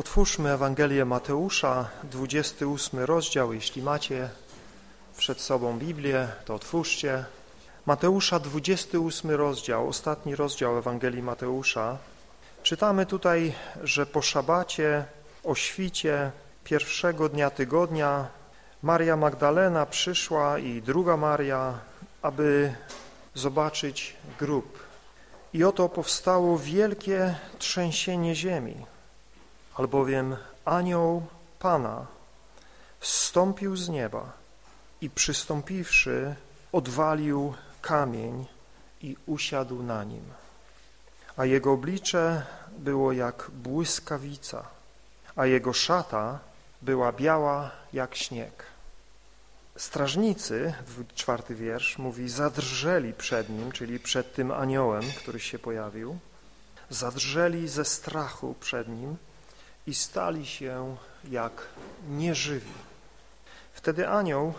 Otwórzmy Ewangelię Mateusza, 28 rozdział. Jeśli macie przed sobą Biblię, to otwórzcie. Mateusza, 28 rozdział, ostatni rozdział Ewangelii Mateusza. Czytamy tutaj, że po szabacie, o świcie pierwszego dnia tygodnia Maria Magdalena przyszła i druga Maria, aby zobaczyć grób. I oto powstało wielkie trzęsienie ziemi albowiem anioł Pana zstąpił z nieba i przystąpiwszy odwalił kamień i usiadł na nim. A jego oblicze było jak błyskawica, a jego szata była biała jak śnieg. Strażnicy, czwarty wiersz, mówi, zadrżeli przed nim, czyli przed tym aniołem, który się pojawił, zadrżeli ze strachu przed nim i stali się jak nieżywi. Wtedy anioł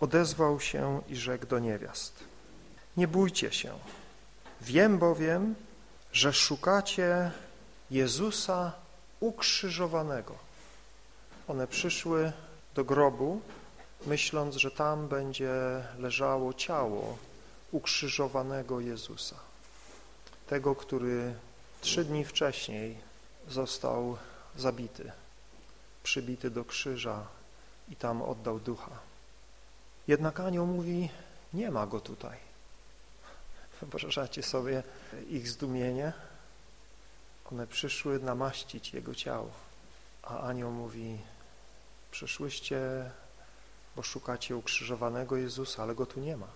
odezwał się i rzekł do niewiast, nie bójcie się, wiem bowiem, że szukacie Jezusa ukrzyżowanego. One przyszły do grobu, myśląc, że tam będzie leżało ciało ukrzyżowanego Jezusa, tego, który trzy dni wcześniej został zabity, przybity do krzyża i tam oddał ducha. Jednak anioł mówi, nie ma go tutaj. Wyobrażacie sobie ich zdumienie? One przyszły namaścić jego ciało, a anioł mówi, przyszłyście, bo szukacie ukrzyżowanego Jezusa, ale go tu nie ma.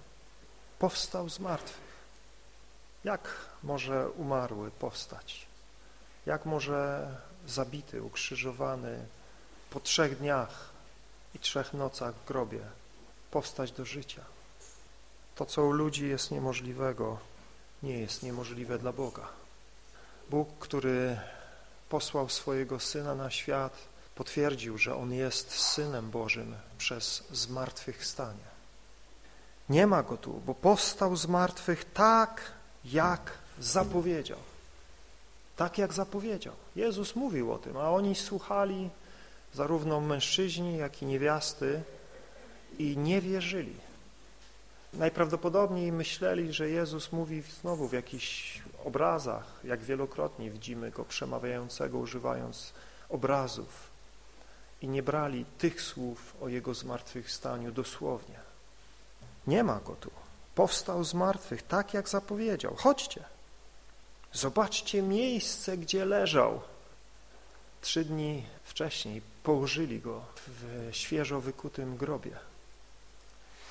Powstał z martwych. Jak może umarły powstać? Jak może zabity, ukrzyżowany po trzech dniach i trzech nocach w grobie powstać do życia? To, co u ludzi jest niemożliwego, nie jest niemożliwe dla Boga. Bóg, który posłał swojego Syna na świat, potwierdził, że On jest Synem Bożym przez zmartwychwstanie. Nie ma Go tu, bo powstał z martwych tak, jak zapowiedział. Tak jak zapowiedział. Jezus mówił o tym, a oni słuchali, zarówno mężczyźni, jak i niewiasty i nie wierzyli. Najprawdopodobniej myśleli, że Jezus mówi znowu w jakichś obrazach, jak wielokrotnie widzimy Go przemawiającego, używając obrazów i nie brali tych słów o Jego zmartwychwstaniu dosłownie. Nie ma Go tu. Powstał z martwych, tak jak zapowiedział. Chodźcie. Zobaczcie miejsce, gdzie leżał. Trzy dni wcześniej położyli go w świeżo wykutym grobie.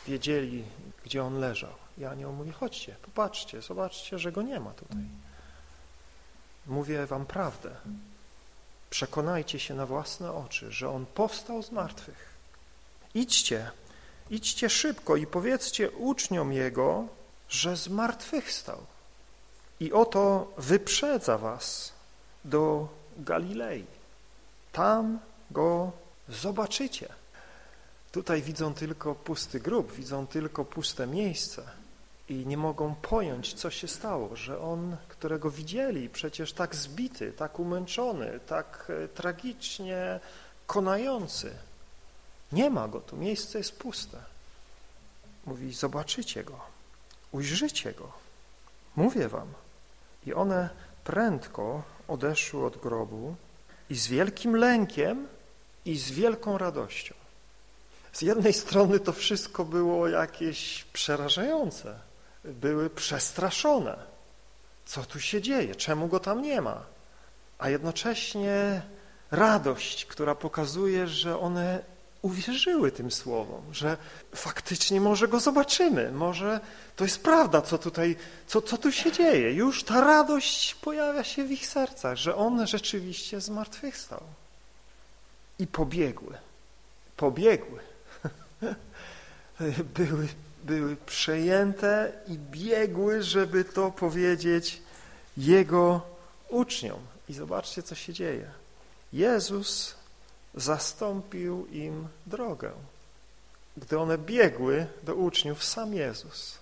Wiedzieli, gdzie on leżał. I anioł mówi, chodźcie, popatrzcie, zobaczcie, że go nie ma tutaj. Mówię wam prawdę. Przekonajcie się na własne oczy, że on powstał z martwych. Idźcie, idźcie szybko i powiedzcie uczniom jego, że z martwych stał. I oto wyprzedza was do Galilei. Tam go zobaczycie. Tutaj widzą tylko pusty grób, widzą tylko puste miejsce i nie mogą pojąć, co się stało, że on, którego widzieli, przecież tak zbity, tak umęczony, tak e, tragicznie konający, nie ma go tu, miejsce jest puste. Mówi, zobaczycie go, ujrzycie go, mówię wam. I one prędko odeszły od grobu i z wielkim lękiem i z wielką radością. Z jednej strony to wszystko było jakieś przerażające, były przestraszone. Co tu się dzieje? Czemu go tam nie ma? A jednocześnie radość, która pokazuje, że one uwierzyły tym słowom, że faktycznie może go zobaczymy, może to jest prawda, co tutaj, co, co tu się dzieje. Już ta radość pojawia się w ich sercach, że on rzeczywiście zmartwychwstał. I pobiegły, pobiegły. były, były przejęte i biegły, żeby to powiedzieć jego uczniom. I zobaczcie, co się dzieje. Jezus zastąpił im drogę. Gdy one biegły do uczniów, sam Jezus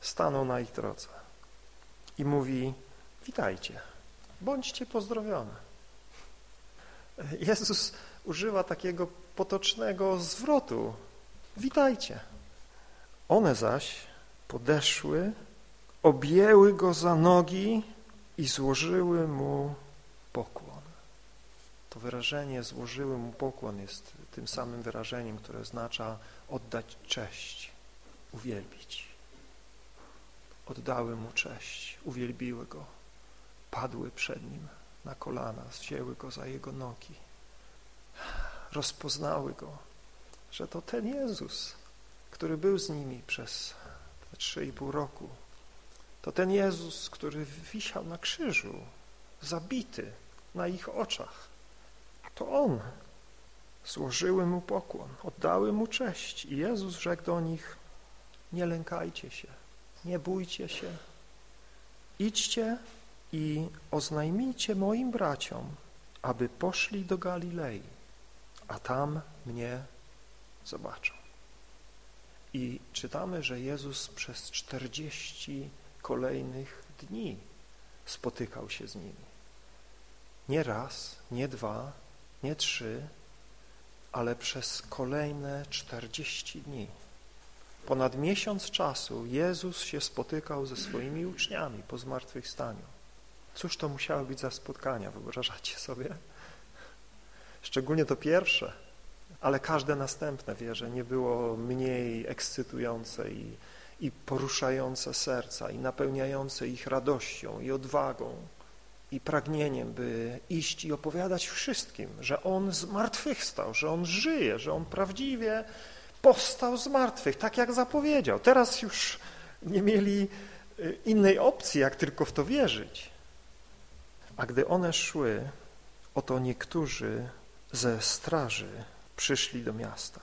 stanął na ich drodze i mówi, witajcie, bądźcie pozdrowione. Jezus używa takiego potocznego zwrotu. Witajcie. One zaś podeszły, objęły go za nogi i złożyły mu pokłon. To wyrażenie złożyły mu pokłon jest tym samym wyrażeniem, które oznacza oddać cześć, uwielbić. Oddały mu cześć, uwielbiły go, padły przed nim na kolana, wzięły go za jego nogi, rozpoznały go, że to ten Jezus, który był z nimi przez te trzy i pół roku. To ten Jezus, który wisiał na krzyżu, zabity na ich oczach. To On. Złożyły Mu pokłon, oddały Mu cześć i Jezus rzekł do nich, nie lękajcie się, nie bójcie się, idźcie i oznajmijcie moim braciom, aby poszli do Galilei, a tam mnie zobaczą. I czytamy, że Jezus przez czterdzieści kolejnych dni spotykał się z nimi. Nie raz, nie dwa, nie trzy, ale przez kolejne czterdzieści dni. Ponad miesiąc czasu Jezus się spotykał ze swoimi uczniami po zmartwychwstaniu. Cóż to musiały być za spotkania, wyobrażacie sobie? Szczególnie to pierwsze, ale każde następne, wierzę, nie było mniej ekscytujące i, i poruszające serca i napełniające ich radością i odwagą i pragnieniem, by iść i opowiadać wszystkim, że On zmartwychwstał, że On żyje, że On prawdziwie powstał z martwych, tak jak zapowiedział. Teraz już nie mieli y, innej opcji, jak tylko w to wierzyć. A gdy one szły, oto niektórzy ze straży przyszli do miasta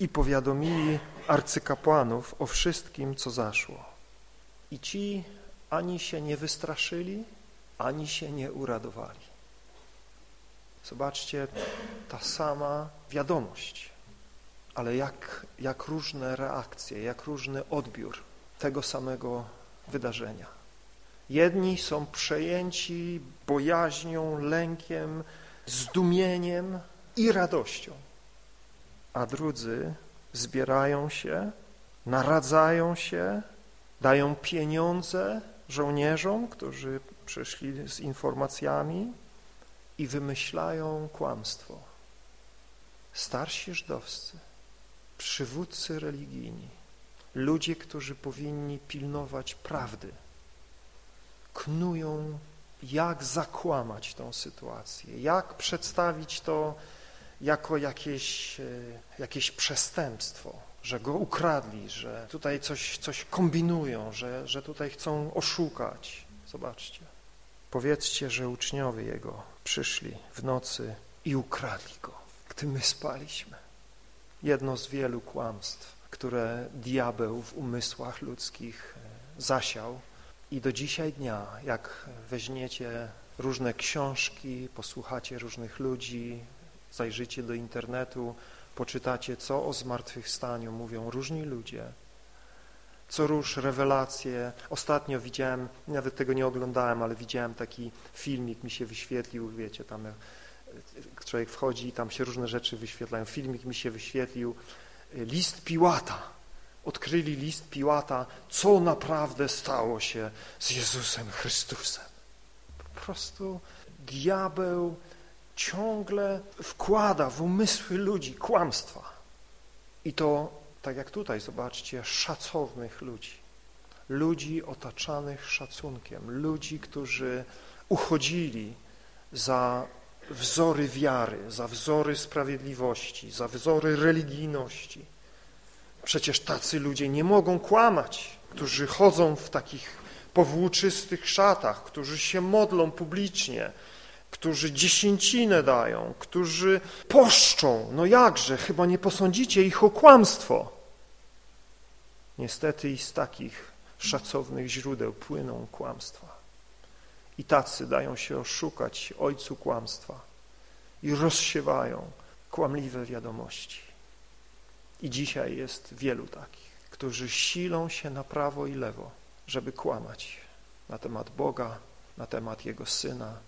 i powiadomili arcykapłanów o wszystkim, co zaszło. I ci ani się nie wystraszyli, ani się nie uradowali. Zobaczcie, ta sama wiadomość, ale jak, jak różne reakcje, jak różny odbiór tego samego wydarzenia. Jedni są przejęci bojaźnią, lękiem, zdumieniem i radością, a drudzy zbierają się, naradzają się, dają pieniądze żołnierzom, którzy przyszli z informacjami i wymyślają kłamstwo. Starsi żydowscy, przywódcy religijni, ludzie, którzy powinni pilnować prawdy, knują, jak zakłamać tą sytuację, jak przedstawić to jako jakieś, e, jakieś przestępstwo, że go ukradli, że tutaj coś, coś kombinują, że, że tutaj chcą oszukać. Zobaczcie. Powiedzcie, że uczniowie Jego przyszli w nocy i ukradli Go, gdy my spaliśmy. Jedno z wielu kłamstw, które diabeł w umysłach ludzkich e, zasiał i do dzisiaj dnia, jak weźmiecie różne książki, posłuchacie różnych ludzi, zajrzycie do internetu, poczytacie, co o zmartwychwstaniu mówią różni ludzie, co róż rewelacje. Ostatnio widziałem, nawet tego nie oglądałem, ale widziałem taki filmik, mi się wyświetlił, wiecie, tam e, człowiek wchodzi i tam się różne rzeczy wyświetlają. Filmik mi się wyświetlił, e, list Piłata. Odkryli list Piłata, co naprawdę stało się z Jezusem Chrystusem. Po prostu diabeł ciągle wkłada w umysły ludzi kłamstwa. I to, tak jak tutaj, zobaczcie, szacownych ludzi. Ludzi otaczanych szacunkiem, ludzi, którzy uchodzili za wzory wiary, za wzory sprawiedliwości, za wzory religijności. Przecież tacy ludzie nie mogą kłamać, którzy chodzą w takich powłóczystych szatach, którzy się modlą publicznie, którzy dziesięcinę dają, którzy poszczą. No jakże, chyba nie posądzicie ich o kłamstwo. Niestety i z takich szacownych źródeł płyną kłamstwa. I tacy dają się oszukać ojcu kłamstwa i rozsiewają kłamliwe wiadomości. I dzisiaj jest wielu takich, którzy silą się na prawo i lewo, żeby kłamać na temat Boga, na temat Jego Syna,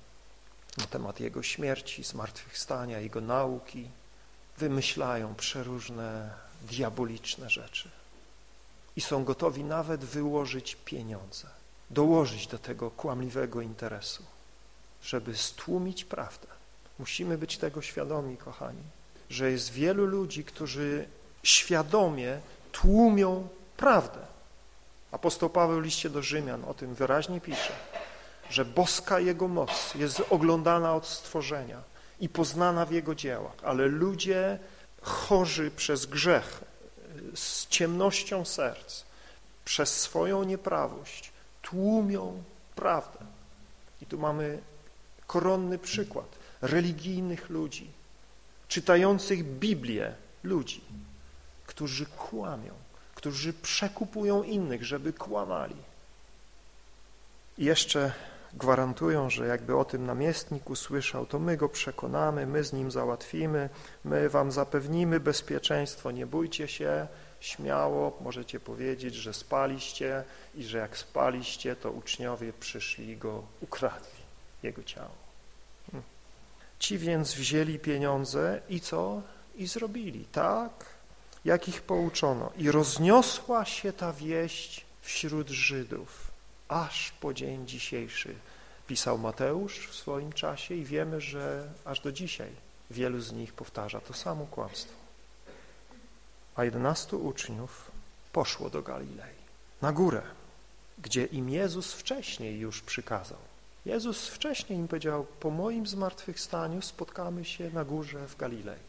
na temat Jego śmierci, zmartwychwstania, Jego nauki, wymyślają przeróżne diaboliczne rzeczy i są gotowi nawet wyłożyć pieniądze, dołożyć do tego kłamliwego interesu, żeby stłumić prawdę. Musimy być tego świadomi, kochani, że jest wielu ludzi, którzy świadomie tłumią prawdę. Apostoł Paweł w liście do Rzymian o tym wyraźnie pisze, że boska Jego moc jest oglądana od stworzenia i poznana w Jego dziełach, ale ludzie chorzy przez grzech, z ciemnością serc, przez swoją nieprawość tłumią prawdę. I tu mamy koronny przykład religijnych ludzi, czytających Biblię ludzi, którzy kłamią, którzy przekupują innych, żeby kłamali. I jeszcze gwarantują, że jakby o tym namiestnik usłyszał, to my go przekonamy, my z nim załatwimy, my wam zapewnimy bezpieczeństwo, nie bójcie się, śmiało możecie powiedzieć, że spaliście i że jak spaliście, to uczniowie przyszli go ukradli, jego ciało. Hm. Ci więc wzięli pieniądze i co? I zrobili tak, jak ich pouczono. I rozniosła się ta wieść wśród Żydów aż po dzień dzisiejszy. Pisał Mateusz w swoim czasie i wiemy, że aż do dzisiaj wielu z nich powtarza to samo kłamstwo. A jedenastu uczniów poszło do Galilei, na górę, gdzie im Jezus wcześniej już przykazał. Jezus wcześniej im powiedział, po moim zmartwychwstaniu spotkamy się na górze w Galilei.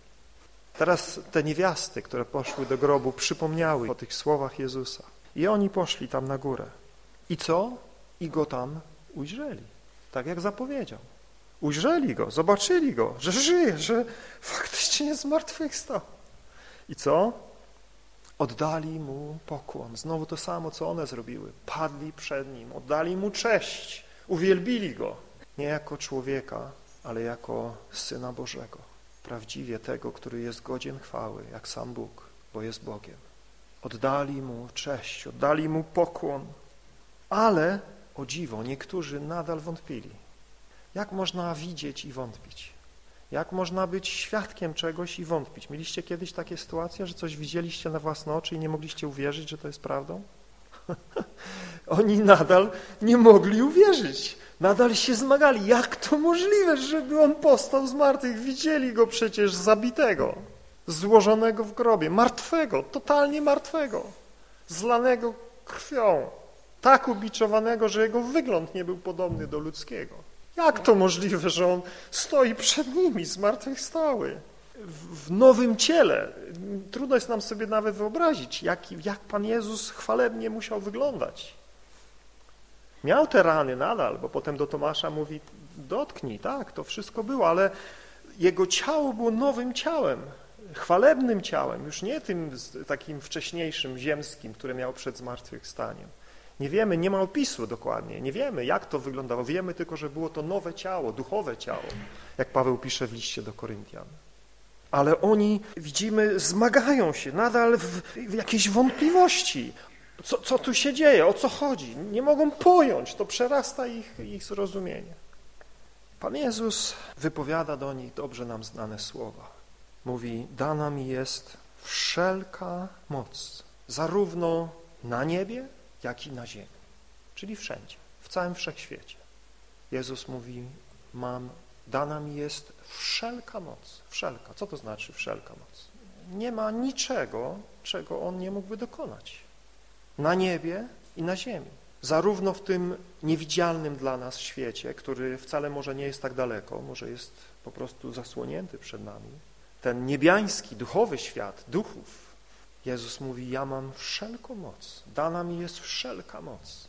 Teraz te niewiasty, które poszły do grobu, przypomniały o tych słowach Jezusa. I oni poszli tam na górę. I co? I go tam ujrzeli, tak jak zapowiedział. Ujrzeli go, zobaczyli go, że żyje, że faktycznie nie zmartwychwstał. I co? Oddali mu pokłon. Znowu to samo, co one zrobiły. Padli przed nim, oddali mu cześć, uwielbili go. Nie jako człowieka, ale jako Syna Bożego. Prawdziwie tego, który jest godzien chwały, jak sam Bóg, bo jest Bogiem. Oddali mu cześć, oddali mu pokłon, ale o dziwo, niektórzy nadal wątpili. Jak można widzieć i wątpić? Jak można być świadkiem czegoś i wątpić? Mieliście kiedyś takie sytuacje, że coś widzieliście na własne oczy i nie mogliście uwierzyć, że to jest prawdą? Oni nadal nie mogli uwierzyć. Nadal się zmagali. Jak to możliwe, żeby on powstał z martwych? Widzieli go przecież zabitego, złożonego w grobie, martwego, totalnie martwego, zlanego krwią tak ubiczowanego, że jego wygląd nie był podobny do ludzkiego. Jak to możliwe, że on stoi przed nimi, zmartwychwstały, w nowym ciele? Trudno jest nam sobie nawet wyobrazić, jak, jak Pan Jezus chwalebnie musiał wyglądać. Miał te rany nadal, bo potem do Tomasza mówi, dotknij, tak, to wszystko było, ale jego ciało było nowym ciałem, chwalebnym ciałem, już nie tym takim wcześniejszym, ziemskim, które miał przed zmartwychwstaniem. Nie wiemy, nie ma opisu dokładnie, nie wiemy jak to wyglądało, wiemy tylko, że było to nowe ciało, duchowe ciało, jak Paweł pisze w liście do Koryntian. Ale oni, widzimy, zmagają się nadal w, w jakiejś wątpliwości. Co, co tu się dzieje, o co chodzi? Nie mogą pojąć, to przerasta ich, ich zrozumienie. Pan Jezus wypowiada do nich dobrze nam znane słowa. Mówi, dana mi jest wszelka moc, zarówno na niebie, jak i na ziemi, czyli wszędzie, w całym wszechświecie. Jezus mówi, mam, dana mi jest wszelka moc, wszelka. Co to znaczy wszelka moc? Nie ma niczego, czego On nie mógłby dokonać. Na niebie i na ziemi. Zarówno w tym niewidzialnym dla nas świecie, który wcale może nie jest tak daleko, może jest po prostu zasłonięty przed nami, ten niebiański, duchowy świat, duchów, Jezus mówi, ja mam wszelką moc, dana mi jest wszelka moc,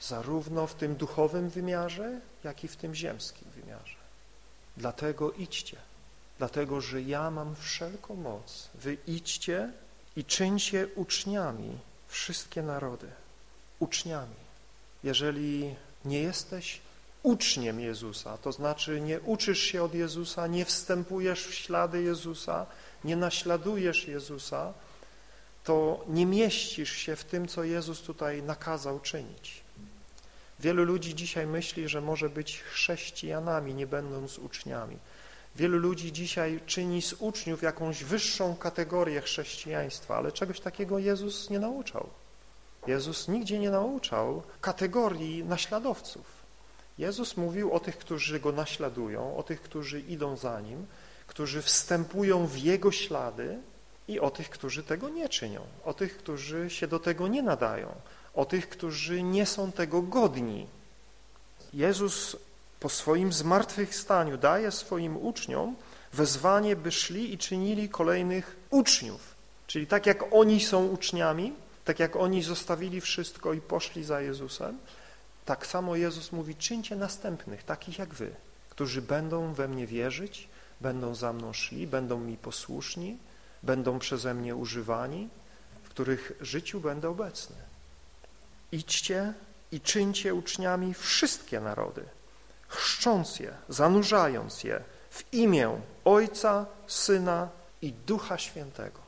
zarówno w tym duchowym wymiarze, jak i w tym ziemskim wymiarze. Dlatego idźcie, dlatego, że ja mam wszelką moc. Wy idźcie i czyńcie uczniami wszystkie narody. Uczniami. Jeżeli nie jesteś uczniem Jezusa, to znaczy nie uczysz się od Jezusa, nie wstępujesz w ślady Jezusa, nie naśladujesz Jezusa, to nie mieścisz się w tym, co Jezus tutaj nakazał czynić. Wielu ludzi dzisiaj myśli, że może być chrześcijanami, nie będąc uczniami. Wielu ludzi dzisiaj czyni z uczniów jakąś wyższą kategorię chrześcijaństwa, ale czegoś takiego Jezus nie nauczał. Jezus nigdzie nie nauczał kategorii naśladowców. Jezus mówił o tych, którzy Go naśladują, o tych, którzy idą za Nim, którzy wstępują w Jego ślady i o tych, którzy tego nie czynią, o tych, którzy się do tego nie nadają, o tych, którzy nie są tego godni. Jezus po swoim zmartwychwstaniu daje swoim uczniom wezwanie, by szli i czynili kolejnych uczniów. Czyli tak jak oni są uczniami, tak jak oni zostawili wszystko i poszli za Jezusem, tak samo Jezus mówi, czyńcie następnych, takich jak wy, którzy będą we mnie wierzyć, będą za mną szli, będą mi posłuszni, będą przeze mnie używani, w których życiu będę obecny. Idźcie i czyńcie uczniami wszystkie narody, chrzcząc je, zanurzając je w imię Ojca, Syna i Ducha Świętego.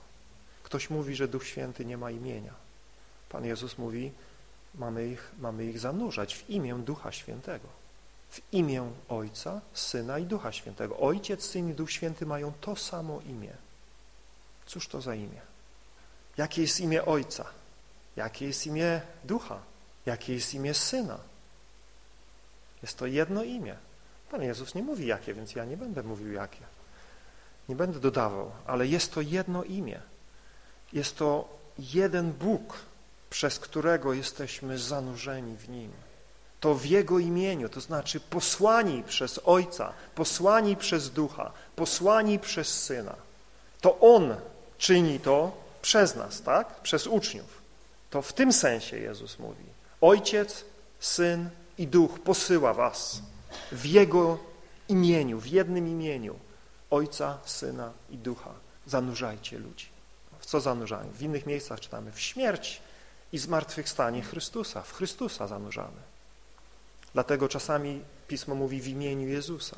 Ktoś mówi, że Duch Święty nie ma imienia. Pan Jezus mówi, mamy ich, mamy ich zanurzać w imię Ducha Świętego. W imię Ojca, Syna i Ducha Świętego. Ojciec, Syn i Duch Święty mają to samo imię. Cóż to za imię? Jakie jest imię Ojca? Jakie jest imię Ducha? Jakie jest imię Syna? Jest to jedno imię. Pan Jezus nie mówi jakie, więc ja nie będę mówił jakie. Nie będę dodawał, ale jest to jedno imię. Jest to jeden Bóg, przez którego jesteśmy zanurzeni w Nim. To w Jego imieniu, to znaczy posłani przez Ojca, posłani przez Ducha, posłani przez Syna. To On czyni to przez nas, tak? Przez uczniów. To w tym sensie Jezus mówi. Ojciec, Syn i Duch posyła was w Jego imieniu, w jednym imieniu. Ojca, Syna i Ducha. Zanurzajcie ludzi. W co zanurzają? W innych miejscach czytamy w śmierć i zmartwychwstanie Chrystusa. W Chrystusa zanurzamy. Dlatego czasami Pismo mówi w imieniu Jezusa.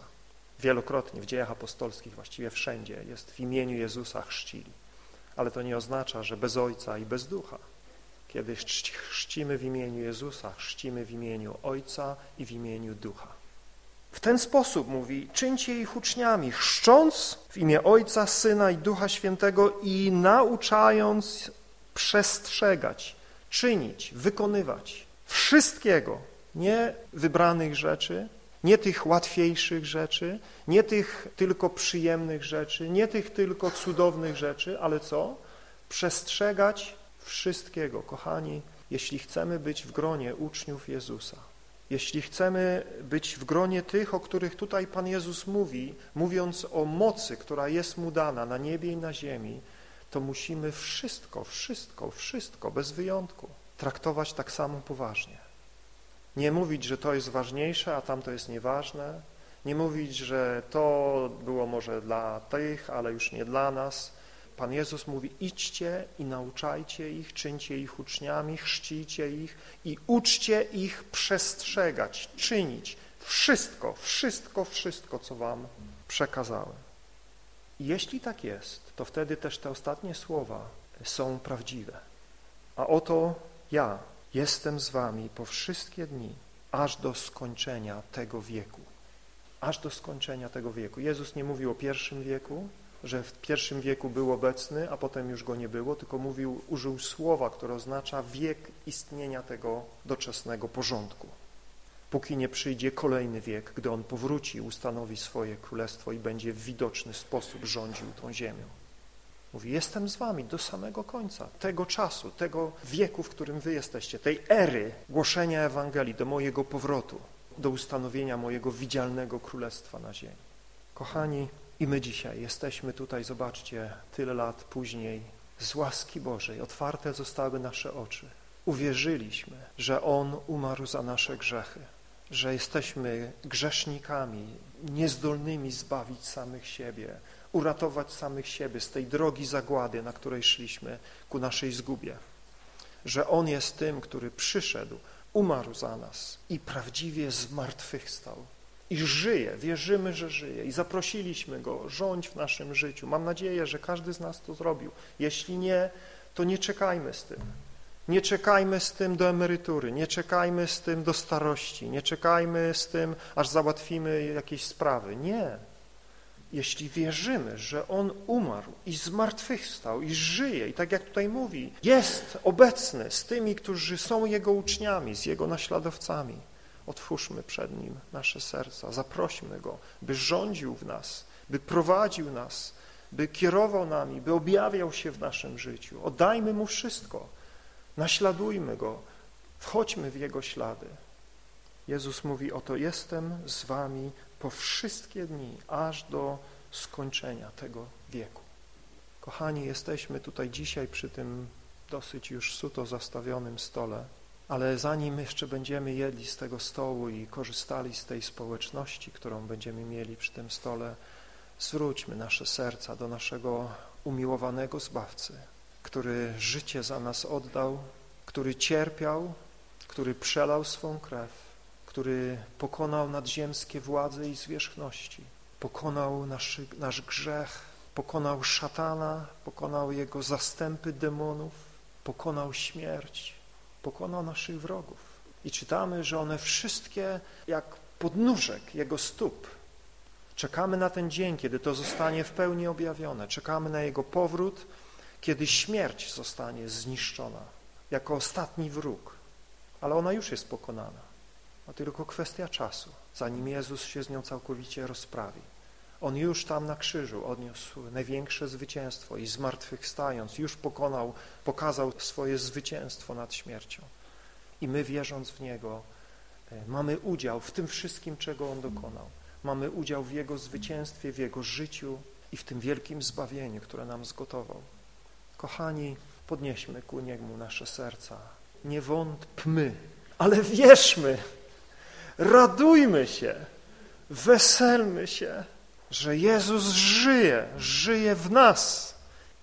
Wielokrotnie w dziejach apostolskich, właściwie wszędzie jest w imieniu Jezusa chrzcili. Ale to nie oznacza, że bez Ojca i bez Ducha. Kiedy chrzcimy w imieniu Jezusa, chrzcimy w imieniu Ojca i w imieniu Ducha. W ten sposób mówi, czyńcie ich uczniami, chrzcząc w imię Ojca, Syna i Ducha Świętego i nauczając przestrzegać, czynić, wykonywać wszystkiego, nie wybranych rzeczy, nie tych łatwiejszych rzeczy, nie tych tylko przyjemnych rzeczy, nie tych tylko cudownych rzeczy, ale co? Przestrzegać wszystkiego. Kochani, jeśli chcemy być w gronie uczniów Jezusa, jeśli chcemy być w gronie tych, o których tutaj Pan Jezus mówi, mówiąc o mocy, która jest Mu dana na niebie i na ziemi, to musimy wszystko, wszystko, wszystko, bez wyjątku, traktować tak samo poważnie. Nie mówić, że to jest ważniejsze, a tamto jest nieważne. Nie mówić, że to było może dla tych, ale już nie dla nas. Pan Jezus mówi, idźcie i nauczajcie ich, czyńcie ich uczniami, chrzcijcie ich i uczcie ich przestrzegać, czynić wszystko, wszystko, wszystko, co wam przekazałem. I jeśli tak jest, to wtedy też te ostatnie słowa są prawdziwe. A oto ja jestem z wami po wszystkie dni, aż do skończenia tego wieku. Aż do skończenia tego wieku. Jezus nie mówił o pierwszym wieku, że w pierwszym wieku był obecny, a potem już go nie było, tylko mówił, użył słowa, które oznacza wiek istnienia tego doczesnego porządku. Póki nie przyjdzie kolejny wiek, gdy On powróci, ustanowi swoje królestwo i będzie w widoczny sposób rządził tą ziemią. Mówi, jestem z wami do samego końca, tego czasu, tego wieku, w którym wy jesteście, tej ery głoszenia Ewangelii, do mojego powrotu, do ustanowienia mojego widzialnego królestwa na ziemi. Kochani, i my dzisiaj jesteśmy tutaj, zobaczcie, tyle lat później, z łaski Bożej otwarte zostały nasze oczy. Uwierzyliśmy, że On umarł za nasze grzechy, że jesteśmy grzesznikami, niezdolnymi zbawić samych siebie, uratować samych siebie z tej drogi zagłady, na której szliśmy ku naszej zgubie. Że On jest tym, który przyszedł, umarł za nas i prawdziwie zmartwychwstał i żyje, wierzymy, że żyje i zaprosiliśmy Go, rządź w naszym życiu. Mam nadzieję, że każdy z nas to zrobił. Jeśli nie, to nie czekajmy z tym. Nie czekajmy z tym do emerytury, nie czekajmy z tym do starości, nie czekajmy z tym, aż załatwimy jakieś sprawy. Nie. Jeśli wierzymy, że On umarł i zmartwychwstał i żyje i tak jak tutaj mówi, jest obecny z tymi, którzy są Jego uczniami, z Jego naśladowcami, otwórzmy przed Nim nasze serca, zaprośmy Go, by rządził w nas, by prowadził nas, by kierował nami, by objawiał się w naszym życiu. Oddajmy Mu wszystko, naśladujmy Go, wchodźmy w Jego ślady. Jezus mówi, oto jestem z wami po wszystkie dni, aż do skończenia tego wieku. Kochani, jesteśmy tutaj dzisiaj przy tym dosyć już suto zastawionym stole, ale zanim jeszcze będziemy jedli z tego stołu i korzystali z tej społeczności, którą będziemy mieli przy tym stole, zwróćmy nasze serca do naszego umiłowanego Zbawcy, który życie za nas oddał, który cierpiał, który przelał swą krew, który pokonał nadziemskie władze i zwierzchności, pokonał nasz, nasz grzech, pokonał szatana, pokonał jego zastępy demonów, pokonał śmierć, pokonał naszych wrogów. I czytamy, że one wszystkie jak podnóżek jego stóp. Czekamy na ten dzień, kiedy to zostanie w pełni objawione. Czekamy na jego powrót, kiedy śmierć zostanie zniszczona jako ostatni wróg. Ale ona już jest pokonana. To tylko kwestia czasu, zanim Jezus się z nią całkowicie rozprawi. On już tam na krzyżu odniósł największe zwycięstwo i zmartwychwstając już pokonał, pokazał swoje zwycięstwo nad śmiercią. I my wierząc w Niego e, mamy udział w tym wszystkim, czego On dokonał. Mamy udział w Jego zwycięstwie, w Jego życiu i w tym wielkim zbawieniu, które nam zgotował. Kochani, podnieśmy ku Niemu nasze serca. Nie wątpmy, ale wierzmy, radujmy się, weselmy się, że Jezus żyje, żyje w nas,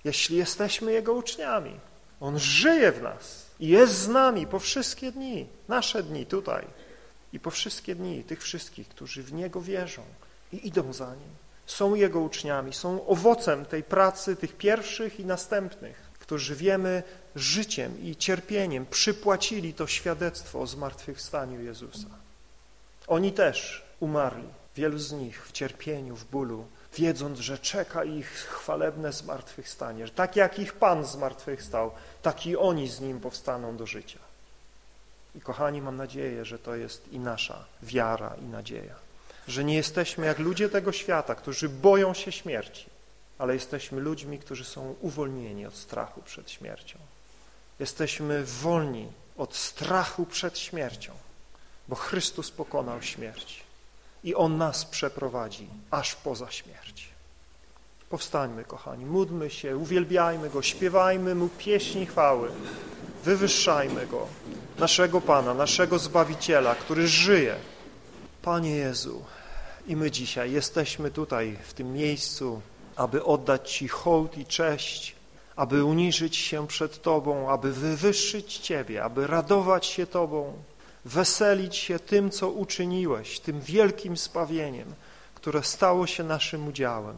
jeśli jesteśmy Jego uczniami. On żyje w nas i jest z nami po wszystkie dni, nasze dni tutaj i po wszystkie dni tych wszystkich, którzy w Niego wierzą i idą za Nim. Są Jego uczniami, są owocem tej pracy, tych pierwszych i następnych, którzy wiemy życiem i cierpieniem przypłacili to świadectwo o zmartwychwstaniu Jezusa. Oni też umarli, wielu z nich w cierpieniu, w bólu, wiedząc, że czeka ich chwalebne zmartwychwstanie, że tak jak ich Pan zmartwychwstał, tak i oni z Nim powstaną do życia. I kochani, mam nadzieję, że to jest i nasza wiara i nadzieja, że nie jesteśmy jak ludzie tego świata, którzy boją się śmierci, ale jesteśmy ludźmi, którzy są uwolnieni od strachu przed śmiercią. Jesteśmy wolni od strachu przed śmiercią bo Chrystus pokonał śmierć i On nas przeprowadzi aż poza śmierć. Powstańmy, kochani, módlmy się, uwielbiajmy Go, śpiewajmy Mu pieśni chwały, wywyższajmy Go, naszego Pana, naszego Zbawiciela, który żyje. Panie Jezu, i my dzisiaj jesteśmy tutaj, w tym miejscu, aby oddać Ci hołd i cześć, aby uniżyć się przed Tobą, aby wywyższyć Ciebie, aby radować się Tobą, weselić się tym, co uczyniłeś, tym wielkim zbawieniem, które stało się naszym udziałem.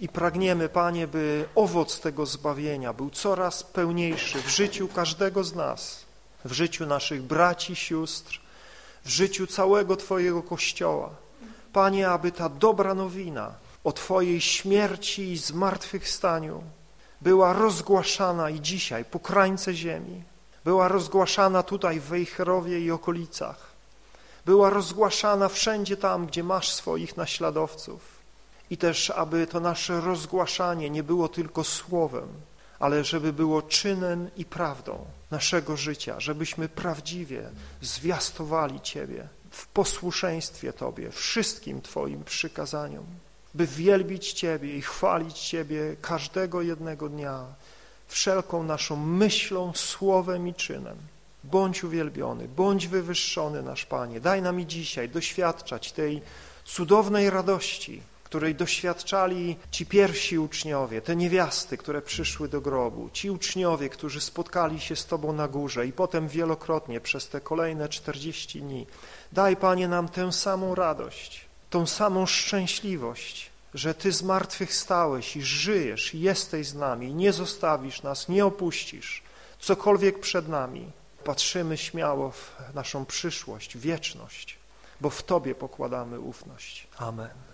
I pragniemy, Panie, by owoc tego zbawienia był coraz pełniejszy w życiu każdego z nas, w życiu naszych braci, sióstr, w życiu całego Twojego Kościoła. Panie, aby ta dobra nowina o Twojej śmierci i zmartwychwstaniu była rozgłaszana i dzisiaj po krańce ziemi, była rozgłaszana tutaj w Wejherowie i okolicach. Była rozgłaszana wszędzie tam, gdzie masz swoich naśladowców. I też, aby to nasze rozgłaszanie nie było tylko słowem, ale żeby było czynem i prawdą naszego życia, żebyśmy prawdziwie zwiastowali Ciebie w posłuszeństwie Tobie, wszystkim Twoim przykazaniom, by wielbić Ciebie i chwalić Ciebie każdego jednego dnia, wszelką naszą myślą, słowem i czynem. Bądź uwielbiony, bądź wywyższony nasz Panie. Daj nam i dzisiaj doświadczać tej cudownej radości, której doświadczali ci pierwsi uczniowie, te niewiasty, które przyszły do grobu, ci uczniowie, którzy spotkali się z Tobą na górze i potem wielokrotnie przez te kolejne czterdzieści dni. Daj, Panie, nam tę samą radość, tą samą szczęśliwość, że Ty zmartwychwstałeś i żyjesz i jesteś z nami nie zostawisz nas, nie opuścisz. Cokolwiek przed nami, patrzymy śmiało w naszą przyszłość, wieczność, bo w Tobie pokładamy ufność. Amen.